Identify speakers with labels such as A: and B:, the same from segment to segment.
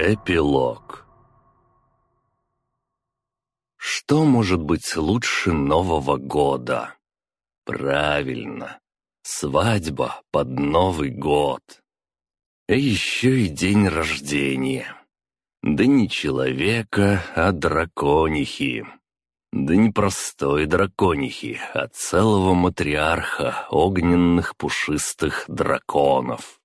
A: Эпилог Что может быть лучше Нового года? Правильно, свадьба под Новый год. И еще и день рождения. Да не человека, а драконихи. Да не простой драконихи, а целого матриарха огненных пушистых драконов.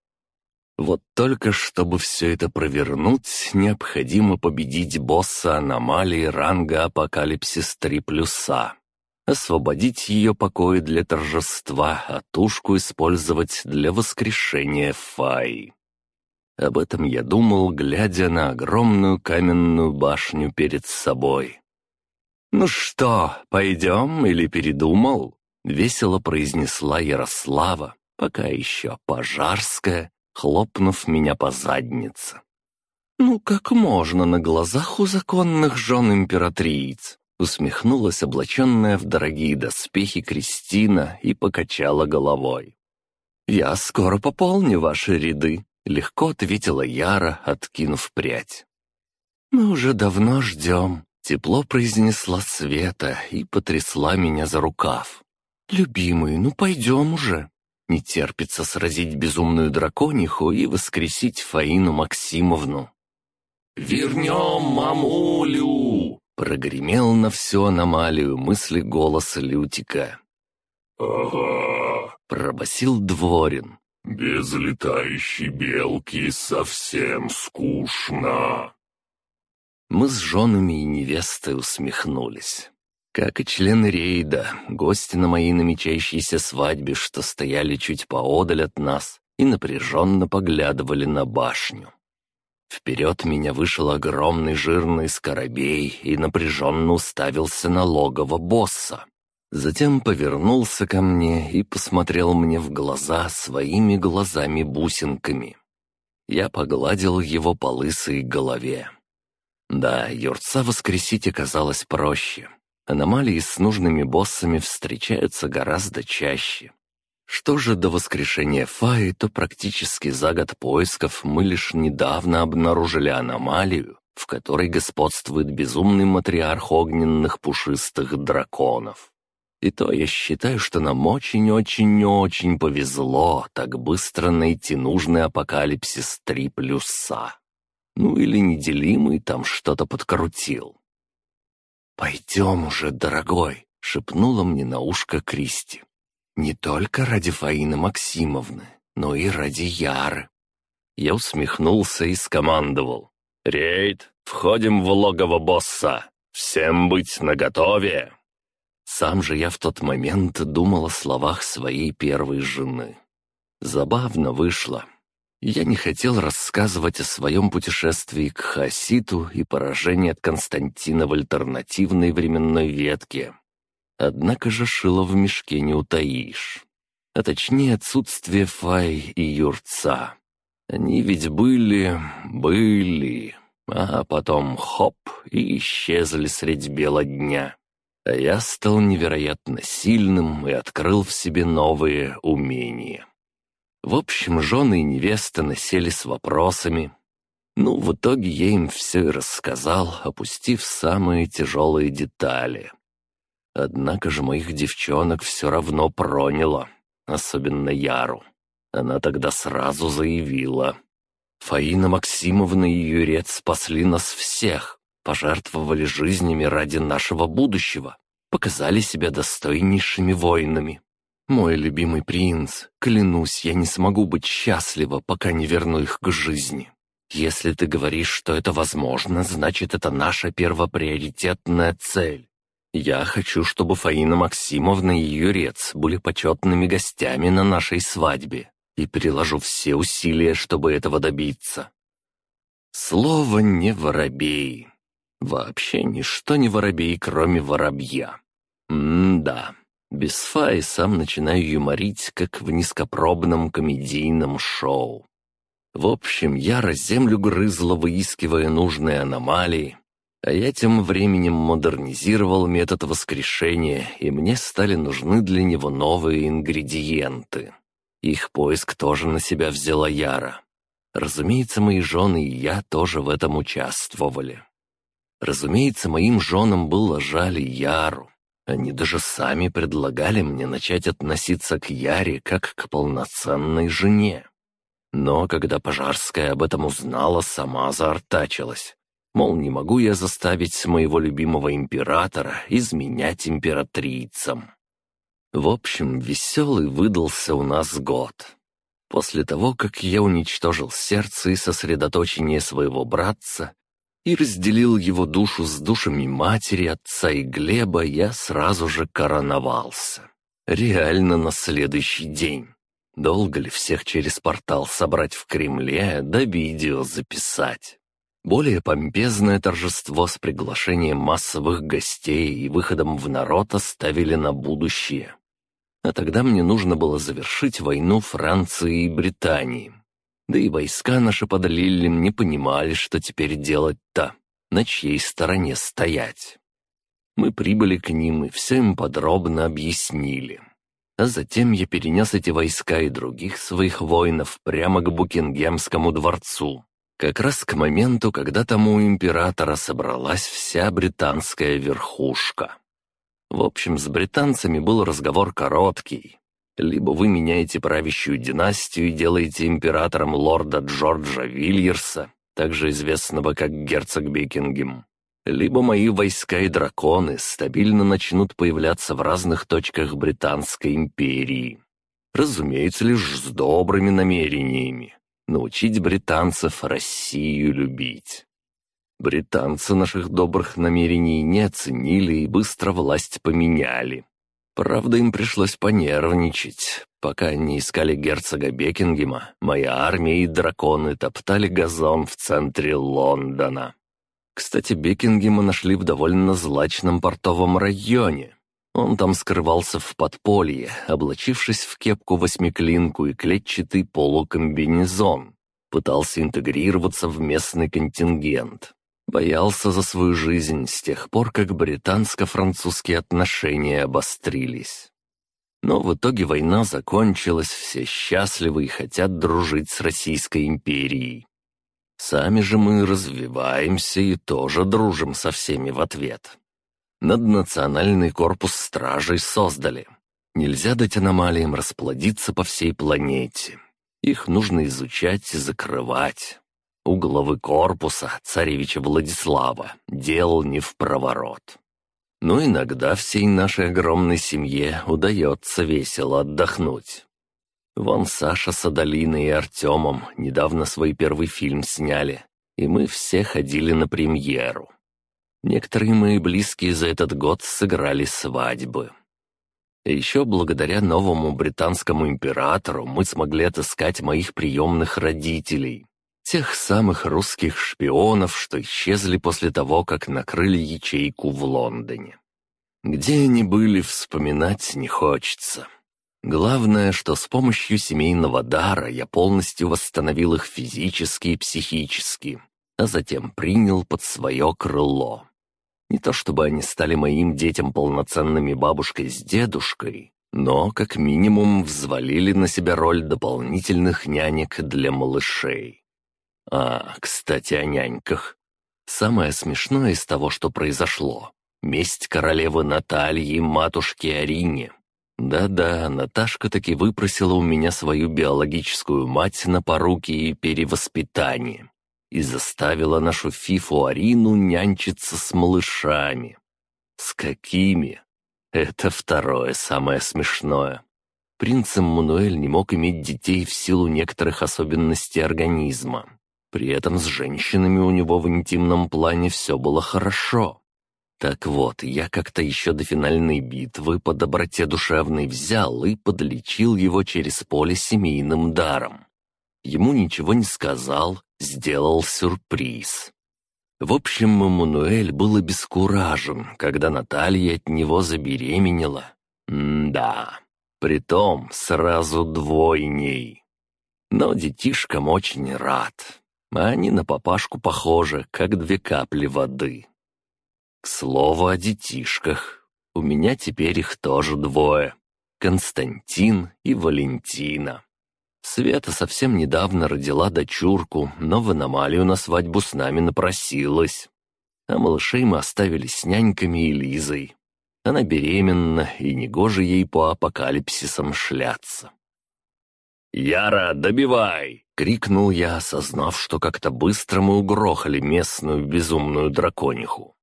A: Вот только чтобы все это провернуть, необходимо победить босса аномалии ранга Апокалипсис 3 плюса. Освободить ее покои для торжества, а тушку использовать для воскрешения Фаи. Об этом я думал, глядя на огромную каменную башню перед собой. «Ну что, пойдем или передумал?» — весело произнесла Ярослава, пока еще пожарская, хлопнув меня по заднице. «Ну как можно на глазах у законных жен императриц?» Усмехнулась облаченная в дорогие доспехи Кристина и покачала головой. «Я скоро пополню ваши ряды», — легко ответила Яра, откинув прядь. «Мы уже давно ждем», — тепло произнесла Света и потрясла меня за рукав. «Любимый, ну пойдем уже». Не терпится сразить безумную дракониху и воскресить Фаину Максимовну.
B: «Вернем мамулю!»
A: — прогремел на всю аномалию мысли голос Лютика.
B: «Ага!»
A: — пробасил Дворин.
B: «Без летающей белки совсем скучно!»
A: Мы с женами и невестой усмехнулись. Как и члены рейда, гости на моей намечающейся свадьбе, что стояли чуть поодаль от нас и напряженно поглядывали на башню. Вперед меня вышел огромный жирный скоробей и напряженно уставился на логово босса. Затем повернулся ко мне и посмотрел мне в глаза своими глазами-бусинками. Я погладил его по лысой голове. Да, юрца воскресить оказалось проще. Аномалии с нужными боссами встречаются гораздо чаще. Что же до воскрешения Фаи, то практически за год поисков мы лишь недавно обнаружили аномалию, в которой господствует безумный матриарх огненных пушистых драконов. И то я считаю, что нам очень-очень-очень повезло так быстро найти нужный апокалипсис 3 плюса. Ну или неделимый там что-то подкрутил. «Пойдем уже, дорогой», — шепнула мне на ушко Кристи. «Не только ради Фаины Максимовны, но и ради Яры». Я усмехнулся и скомандовал. «Рейд, входим в логово босса! Всем быть наготове!» Сам же я в тот момент думал о словах своей первой жены. Забавно вышло. Я не хотел рассказывать о своем путешествии к Хаситу и поражении от Константина в альтернативной временной ветке. Однако же шило в мешке не утаишь. А точнее отсутствие Фай и Юрца. Они ведь были, были, а потом хоп, и исчезли средь бела дня. А я стал невероятно сильным и открыл в себе новые умения. В общем, жены и невеста насели с вопросами. Ну, в итоге я им все и рассказал, опустив самые тяжелые детали. Однако же моих девчонок все равно проняло, особенно Яру. Она тогда сразу заявила. «Фаина Максимовна и Юрец спасли нас всех, пожертвовали жизнями ради нашего будущего, показали себя достойнейшими воинами. Мой любимый принц, клянусь, я не смогу быть счастлива, пока не верну их к жизни. Если ты говоришь, что это возможно, значит, это наша первоприоритетная цель. Я хочу, чтобы Фаина Максимовна и Юрец были почетными гостями на нашей свадьбе и приложу все усилия, чтобы этого добиться. Слово не воробей. Вообще ничто не воробей, кроме воробья. М-да. Без фаи сам начинаю юморить, как в низкопробном комедийном шоу. В общем, я землю грызла, выискивая нужные аномалии, а я тем временем модернизировал метод воскрешения, и мне стали нужны для него новые ингредиенты. Их поиск тоже на себя взяла Яра. Разумеется, мои жены и я тоже в этом участвовали. Разумеется, моим женам было жаль Яру. Они даже сами предлагали мне начать относиться к Яре как к полноценной жене. Но когда Пожарская об этом узнала, сама заортачилась. Мол, не могу я заставить моего любимого императора изменять императрицам. В общем, веселый выдался у нас год. После того, как я уничтожил сердце и сосредоточение своего братца и разделил его душу с душами матери, отца и Глеба, я сразу же короновался. Реально на следующий день. Долго ли всех через портал собрать в Кремле, да видео записать? Более помпезное торжество с приглашением массовых гостей и выходом в народ оставили на будущее. А тогда мне нужно было завершить войну Франции и Британии. Да и войска наши под Лиллем не понимали, что теперь делать-то, на чьей стороне стоять. Мы прибыли к ним и все им подробно объяснили. А затем я перенес эти войска и других своих воинов прямо к Букингемскому дворцу, как раз к моменту, когда там у императора собралась вся британская верхушка. В общем, с британцами был разговор короткий. Либо вы меняете правящую династию и делаете императором лорда Джорджа Вильерса, также известного как герцог Бекингем, либо мои войска и драконы стабильно начнут появляться в разных точках Британской империи. Разумеется, лишь с добрыми намерениями. Научить британцев Россию любить. Британцы наших добрых намерений не оценили и быстро власть поменяли. Правда, им пришлось понервничать. Пока они искали герцога Бекингема, моя армия и драконы топтали газон в центре Лондона. Кстати, Бекингема нашли в довольно злачном портовом районе. Он там скрывался в подполье, облачившись в кепку-восьмиклинку и клетчатый полукомбинезон. Пытался интегрироваться в местный контингент. Боялся за свою жизнь с тех пор, как британско-французские отношения обострились. Но в итоге война закончилась, все счастливы и хотят дружить с Российской империей. Сами же мы развиваемся и тоже дружим со всеми в ответ. Наднациональный корпус стражей создали. Нельзя дать аномалиям расплодиться по всей планете. Их нужно изучать и закрывать. У главы корпуса, царевича Владислава, делал не в проворот. Но иногда всей нашей огромной семье удается весело отдохнуть. Вон Саша с Адалиной и Артемом недавно свой первый фильм сняли, и мы все ходили на премьеру. Некоторые мои близкие за этот год сыграли свадьбы. И еще благодаря новому британскому императору мы смогли отыскать моих приемных родителей, Тех самых русских шпионов, что исчезли после того, как накрыли ячейку в Лондоне. Где они были, вспоминать не хочется. Главное, что с помощью семейного дара я полностью восстановил их физически и психически, а затем принял под свое крыло. Не то чтобы они стали моим детям полноценными бабушкой с дедушкой, но как минимум взвалили на себя роль дополнительных нянек для малышей. А, кстати, о няньках. Самое смешное из того, что произошло — месть королевы Натальи матушке Арине. Да-да, Наташка таки выпросила у меня свою биологическую мать на поруки и перевоспитание и заставила нашу фифу Арину нянчиться с малышами. С какими? Это второе самое смешное. Принц Эммануэль не мог иметь детей в силу некоторых особенностей организма. При этом с женщинами у него в интимном плане все было хорошо. Так вот, я как-то еще до финальной битвы по доброте душевной взял и подлечил его через поле семейным даром. Ему ничего не сказал, сделал сюрприз. В общем, Эммануэль был обескуражен, когда Наталья от него забеременела. М-да, притом сразу двойней. Но детишкам очень рад. А они на папашку похожи, как две капли воды. К слову о детишках. У меня теперь их тоже двое. Константин и Валентина. Света совсем недавно родила дочурку, но в аномалию на свадьбу с нами напросилась. А малышей мы оставили с няньками и Лизой. Она беременна, и негоже ей по апокалипсисам шляться. «Яра, добивай!» — крикнул я, осознав, что как-то быстро мы угрохали местную безумную дракониху.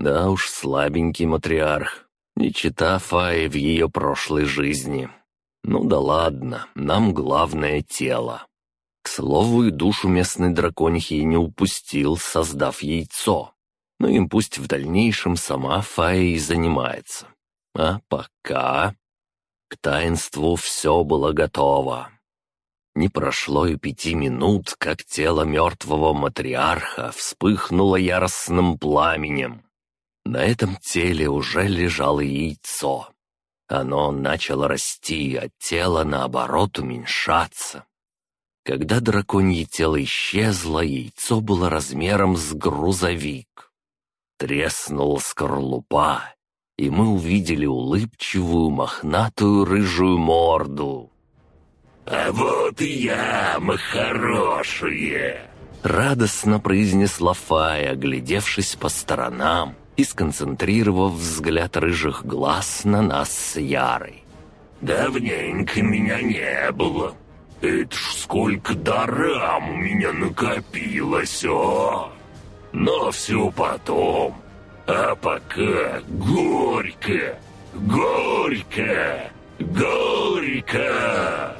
A: Да уж, слабенький матриарх. Не чита Фаи в ее прошлой жизни. Ну да ладно, нам главное тело. К слову, и душу местной драконихи не упустил, создав яйцо. Но им пусть в дальнейшем сама Фая и занимается. А пока... К таинству все было готово. Не прошло и пяти минут, как тело мертвого матриарха вспыхнуло яростным пламенем. На этом теле уже лежало яйцо. Оно начало расти, а тело, наоборот, уменьшаться. Когда драконье тело исчезло, яйцо было размером с грузовик. Треснула скорлупа, и мы увидели улыбчивую, мохнатую рыжую морду.
B: «А вот и я, мы хорошие!»
A: Радостно произнесла Фая, оглядевшись по сторонам и сконцентрировав взгляд рыжих глаз на нас с Ярой.
B: «Давненько меня не было. Это ж сколько дарам у меня накопилось, о! Но все потом. А пока горько, горько, горько!»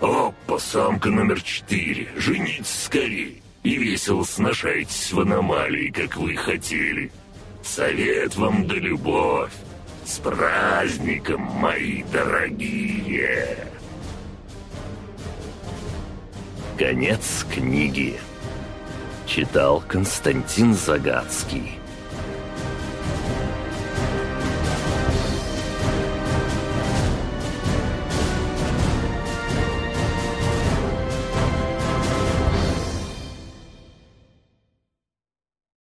B: «Опа, самка номер четыре, жениться скорей!» и весело сношайтесь в аномалии, как вы хотели. Совет вам да любовь. С праздником, мои дорогие!
A: Конец книги. Читал Константин Загадский.